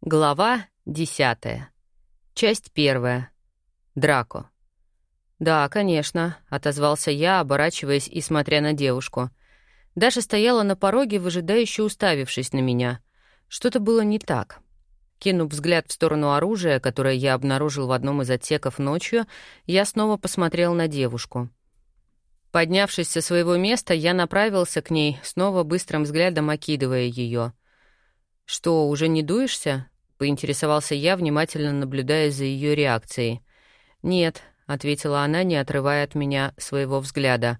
Глава десятая. Часть первая. Драко. «Да, конечно», — отозвался я, оборачиваясь и смотря на девушку. Даша стояла на пороге, выжидающе уставившись на меня. Что-то было не так. Кинув взгляд в сторону оружия, которое я обнаружил в одном из отсеков ночью, я снова посмотрел на девушку. Поднявшись со своего места, я направился к ней, снова быстрым взглядом окидывая ее. «Что, уже не дуешься?» — поинтересовался я, внимательно наблюдая за ее реакцией. «Нет», — ответила она, не отрывая от меня своего взгляда.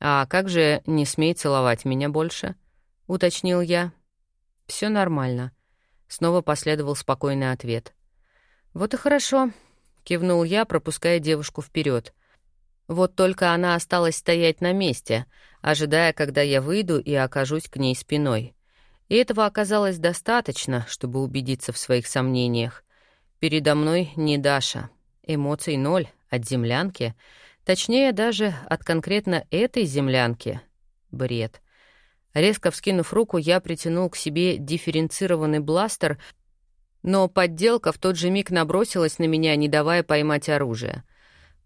«А как же не смей целовать меня больше?» — уточнил я. Все нормально», — снова последовал спокойный ответ. «Вот и хорошо», — кивнул я, пропуская девушку вперед. Вот только она осталась стоять на месте, ожидая, когда я выйду и окажусь к ней спиной. И этого оказалось достаточно, чтобы убедиться в своих сомнениях. Передо мной не Даша. Эмоций ноль от землянки. Точнее, даже от конкретно этой землянки. Бред. Резко вскинув руку, я притянул к себе дифференцированный бластер, но подделка в тот же миг набросилась на меня, не давая поймать оружие —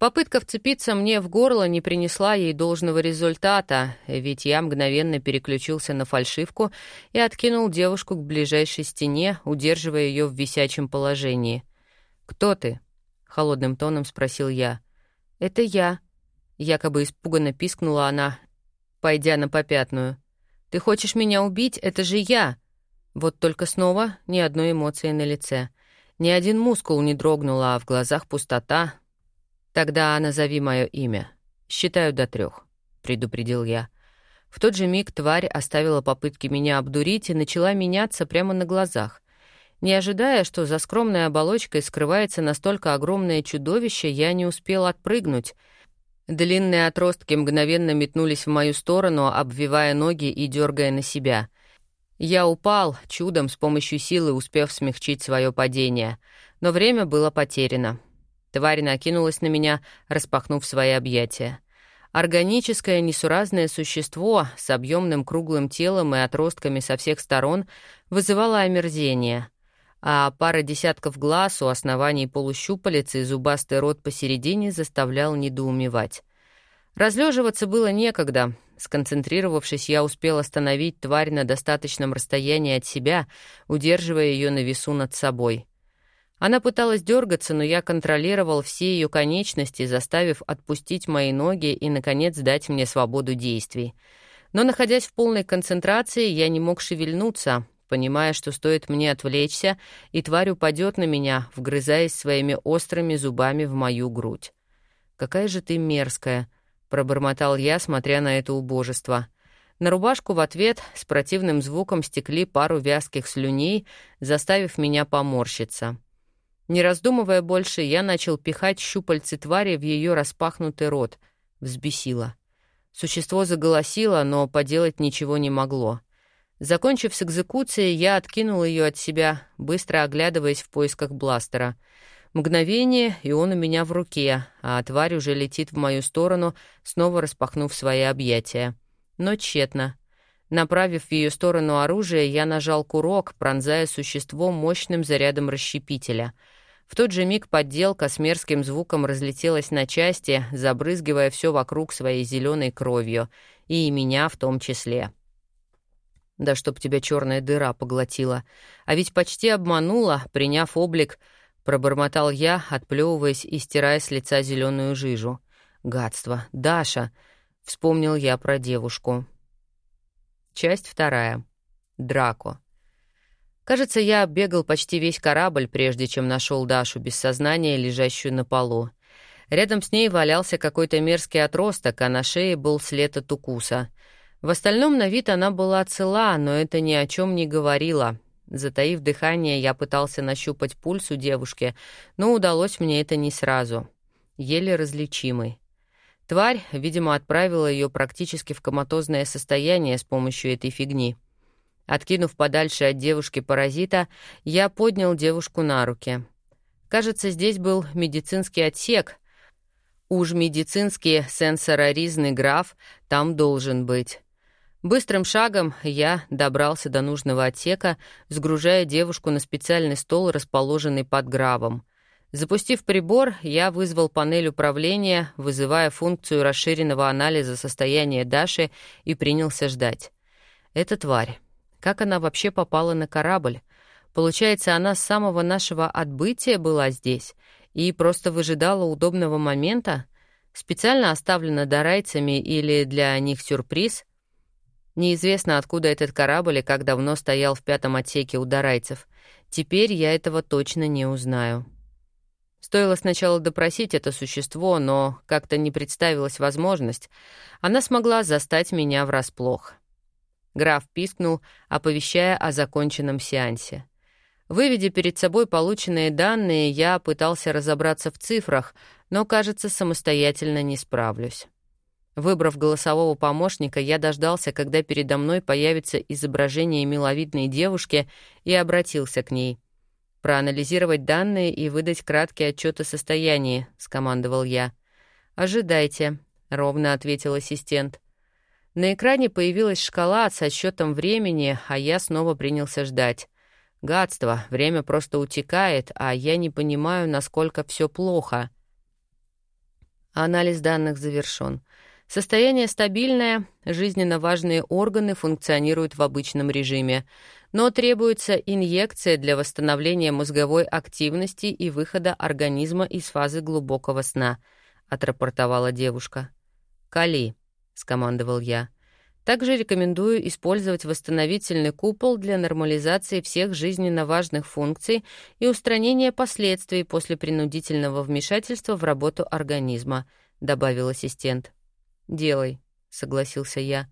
Попытка вцепиться мне в горло не принесла ей должного результата, ведь я мгновенно переключился на фальшивку и откинул девушку к ближайшей стене, удерживая ее в висячем положении. «Кто ты?» — холодным тоном спросил я. «Это я», — якобы испуганно пискнула она, пойдя на попятную. «Ты хочешь меня убить? Это же я!» Вот только снова ни одной эмоции на лице. Ни один мускул не дрогнул, а в глазах пустота, «Тогда назови мое имя. Считаю до трех, предупредил я. В тот же миг тварь оставила попытки меня обдурить и начала меняться прямо на глазах. Не ожидая, что за скромной оболочкой скрывается настолько огромное чудовище, я не успел отпрыгнуть. Длинные отростки мгновенно метнулись в мою сторону, обвивая ноги и дергая на себя. Я упал, чудом с помощью силы успев смягчить свое падение. Но время было потеряно. Тварь накинулась на меня, распахнув свои объятия. Органическое несуразное существо с объемным круглым телом и отростками со всех сторон вызывало омерзение, а пара десятков глаз у оснований полущупалец и зубастый рот посередине заставлял недоумевать. Разлеживаться было некогда. Сконцентрировавшись, я успел остановить тварь на достаточном расстоянии от себя, удерживая ее на весу над собой — она пыталась дергаться, но я контролировал все ее конечности, заставив отпустить мои ноги и, наконец, дать мне свободу действий. Но, находясь в полной концентрации, я не мог шевельнуться, понимая, что стоит мне отвлечься, и тварь упадет на меня, вгрызаясь своими острыми зубами в мою грудь. «Какая же ты мерзкая!» — пробормотал я, смотря на это убожество. На рубашку в ответ с противным звуком стекли пару вязких слюней, заставив меня поморщиться. Не раздумывая больше, я начал пихать щупальцы твари в ее распахнутый рот. Взбесило. Существо заголосило, но поделать ничего не могло. Закончив с экзекуцией, я откинул ее от себя, быстро оглядываясь в поисках бластера. Мгновение, и он у меня в руке, а тварь уже летит в мою сторону, снова распахнув свои объятия. Но тщетно. Направив в ее сторону оружие, я нажал курок, пронзая существо мощным зарядом расщепителя — в тот же миг подделка с мерзким звуком разлетелась на части, забрызгивая все вокруг своей зеленой кровью, и меня в том числе. Да чтоб тебя черная дыра поглотила. А ведь почти обманула, приняв облик, пробормотал я, отплевываясь и стирая с лица зеленую жижу. Гадство. Даша. Вспомнил я про девушку. Часть вторая. Драко. Кажется, я бегал почти весь корабль, прежде чем нашел Дашу без сознания, лежащую на полу. Рядом с ней валялся какой-то мерзкий отросток, а на шее был след от укуса. В остальном на вид она была цела, но это ни о чем не говорило. Затаив дыхание, я пытался нащупать пульс у девушки, но удалось мне это не сразу. Еле различимый. Тварь, видимо, отправила ее практически в коматозное состояние с помощью этой фигни — Откинув подальше от девушки-паразита, я поднял девушку на руки. Кажется, здесь был медицинский отсек. Уж медицинский сенсороризный граф там должен быть. Быстрым шагом я добрался до нужного отсека, сгружая девушку на специальный стол, расположенный под гравом. Запустив прибор, я вызвал панель управления, вызывая функцию расширенного анализа состояния Даши и принялся ждать. Эта тварь. Как она вообще попала на корабль? Получается, она с самого нашего отбытия была здесь и просто выжидала удобного момента? Специально оставлена дарайцами или для них сюрприз? Неизвестно, откуда этот корабль и как давно стоял в пятом отсеке у дарайцев. Теперь я этого точно не узнаю. Стоило сначала допросить это существо, но как-то не представилась возможность. Она смогла застать меня врасплох. Граф пискнул, оповещая о законченном сеансе. Выведя перед собой полученные данные, я пытался разобраться в цифрах, но, кажется, самостоятельно не справлюсь. Выбрав голосового помощника, я дождался, когда передо мной появится изображение миловидной девушки, и обратился к ней — «Проанализировать данные и выдать краткий отчет о состоянии», — скомандовал я. «Ожидайте», — ровно ответил ассистент. На экране появилась шкала со счетом времени, а я снова принялся ждать. Гадство, время просто утекает, а я не понимаю, насколько все плохо. Анализ данных завершен. Состояние стабильное, жизненно важные органы функционируют в обычном режиме, но требуется инъекция для восстановления мозговой активности и выхода организма из фазы глубокого сна, отрапортовала девушка. «Кали», — скомандовал я. Также рекомендую использовать восстановительный купол для нормализации всех жизненно важных функций и устранения последствий после принудительного вмешательства в работу организма, добавил ассистент. «Делай», — согласился я.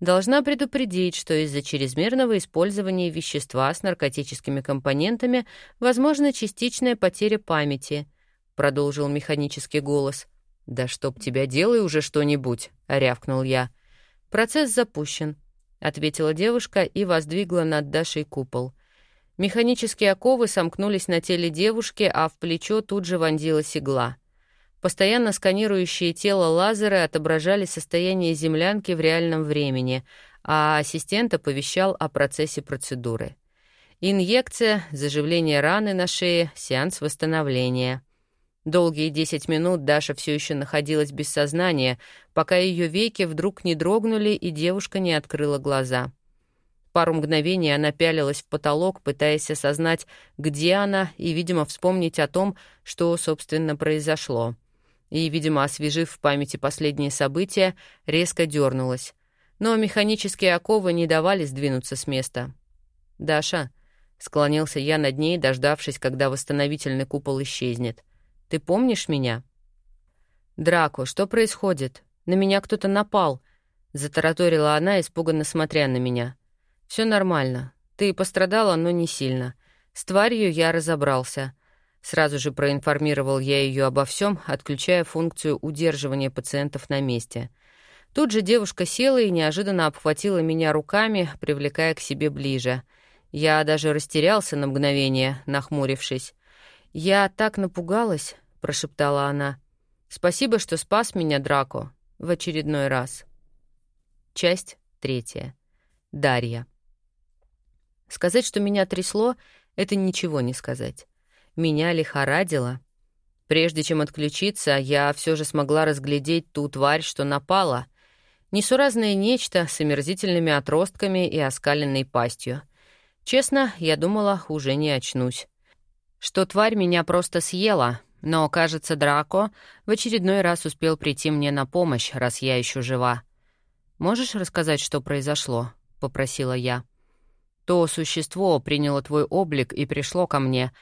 «Должна предупредить, что из-за чрезмерного использования вещества с наркотическими компонентами возможна частичная потеря памяти», — продолжил механический голос. «Да чтоб тебя делай уже что-нибудь», — рявкнул я. «Процесс запущен», — ответила девушка и воздвигла над Дашей купол. Механические оковы сомкнулись на теле девушки, а в плечо тут же вонзилась игла — Постоянно сканирующие тело лазеры отображали состояние землянки в реальном времени, а ассистент оповещал о процессе процедуры. Инъекция, заживление раны на шее, сеанс восстановления. Долгие 10 минут Даша все еще находилась без сознания, пока ее веки вдруг не дрогнули и девушка не открыла глаза. Пару мгновений она пялилась в потолок, пытаясь осознать, где она, и, видимо, вспомнить о том, что, собственно, произошло и, видимо, освежив в памяти последние события, резко дернулась. Но механические оковы не давали сдвинуться с места. «Даша», — склонился я над ней, дождавшись, когда восстановительный купол исчезнет, — «ты помнишь меня?» «Драко, что происходит? На меня кто-то напал», — затараторила она, испуганно смотря на меня. Все нормально. Ты пострадала, но не сильно. С тварью я разобрался. Сразу же проинформировал я ее обо всем, отключая функцию удерживания пациентов на месте. Тут же девушка села и неожиданно обхватила меня руками, привлекая к себе ближе. Я даже растерялся на мгновение, нахмурившись. «Я так напугалась», — прошептала она. «Спасибо, что спас меня, Драко, в очередной раз». Часть третья. Дарья. Сказать, что меня трясло, — это ничего не сказать меня лихорадило. Прежде чем отключиться, я все же смогла разглядеть ту тварь, что напала. Несуразное нечто с омерзительными отростками и оскаленной пастью. Честно, я думала, уже не очнусь. Что тварь меня просто съела, но, кажется, Драко в очередной раз успел прийти мне на помощь, раз я еще жива. «Можешь рассказать, что произошло?» — попросила я. «То существо приняло твой облик и пришло ко мне»,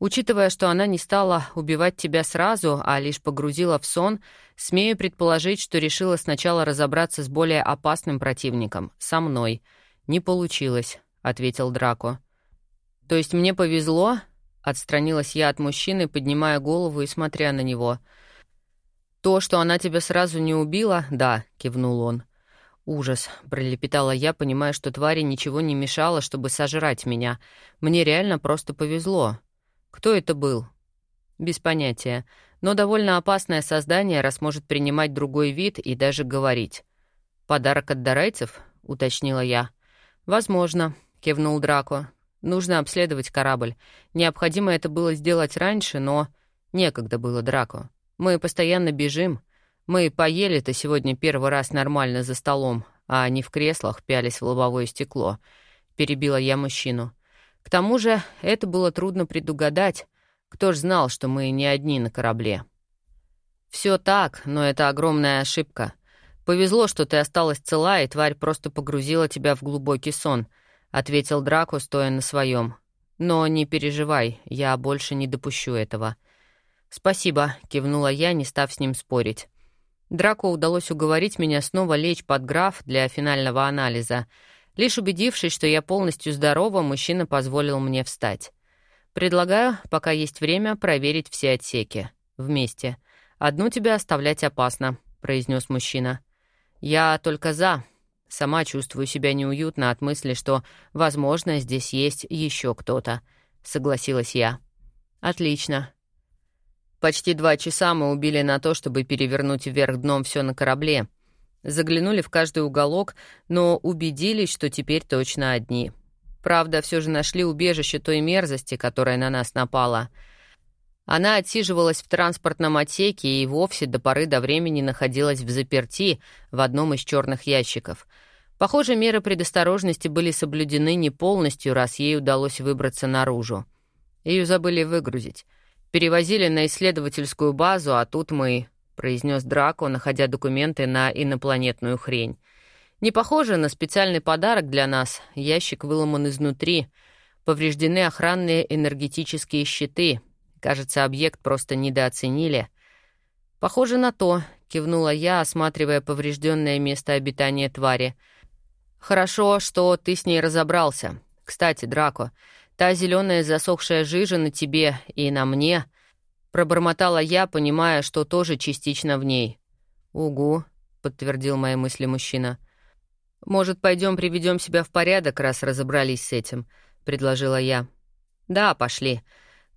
Учитывая, что она не стала убивать тебя сразу, а лишь погрузила в сон, смею предположить, что решила сначала разобраться с более опасным противником — со мной. «Не получилось», — ответил Драко. «То есть мне повезло?» — отстранилась я от мужчины, поднимая голову и смотря на него. «То, что она тебя сразу не убила, да», — кивнул он. «Ужас», — пролепетала я, понимая, что твари ничего не мешало, чтобы сожрать меня. «Мне реально просто повезло». Кто это был? Без понятия. Но довольно опасное создание, раз может принимать другой вид и даже говорить. «Подарок от дарайцев?» — уточнила я. «Возможно», — кивнул Драко. «Нужно обследовать корабль. Необходимо это было сделать раньше, но некогда было Драко. Мы постоянно бежим. Мы поели-то сегодня первый раз нормально за столом, а не в креслах пялись в лобовое стекло», — перебила я мужчину. «К тому же это было трудно предугадать. Кто ж знал, что мы не одни на корабле?» «Все так, но это огромная ошибка. Повезло, что ты осталась цела, и тварь просто погрузила тебя в глубокий сон», — ответил Драко, стоя на своем. «Но не переживай, я больше не допущу этого». «Спасибо», — кивнула я, не став с ним спорить. Драко удалось уговорить меня снова лечь под граф для финального анализа. Лишь убедившись, что я полностью здорова, мужчина позволил мне встать. «Предлагаю, пока есть время, проверить все отсеки. Вместе. Одну тебя оставлять опасно», — произнес мужчина. «Я только за. Сама чувствую себя неуютно от мысли, что, возможно, здесь есть еще кто-то», — согласилась я. «Отлично. Почти два часа мы убили на то, чтобы перевернуть вверх дном все на корабле. Заглянули в каждый уголок, но убедились, что теперь точно одни». Правда, все же нашли убежище той мерзости, которая на нас напала. Она отсиживалась в транспортном отсеке и вовсе до поры до времени находилась в заперти в одном из черных ящиков. Похоже, меры предосторожности были соблюдены не полностью, раз ей удалось выбраться наружу. Ее забыли выгрузить. Перевозили на исследовательскую базу, а тут мы, — произнес Драко, находя документы на инопланетную хрень. Не похоже на специальный подарок для нас. Ящик выломан изнутри. Повреждены охранные энергетические щиты. Кажется, объект просто недооценили. «Похоже на то», — кивнула я, осматривая поврежденное место обитания твари. «Хорошо, что ты с ней разобрался. Кстати, Драко, та зеленая засохшая жижа на тебе и на мне...» Пробормотала я, понимая, что тоже частично в ней. «Угу», — подтвердил мои мысли мужчина. — «Может, пойдем приведем себя в порядок, раз разобрались с этим», — предложила я. «Да, пошли.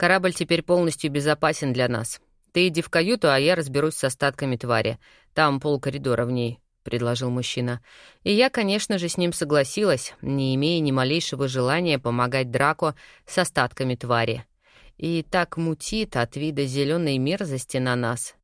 Корабль теперь полностью безопасен для нас. Ты иди в каюту, а я разберусь с остатками твари. Там пол коридора в ней», — предложил мужчина. И я, конечно же, с ним согласилась, не имея ни малейшего желания помогать Драко с остатками твари. И так мутит от вида зеленой мерзости на нас.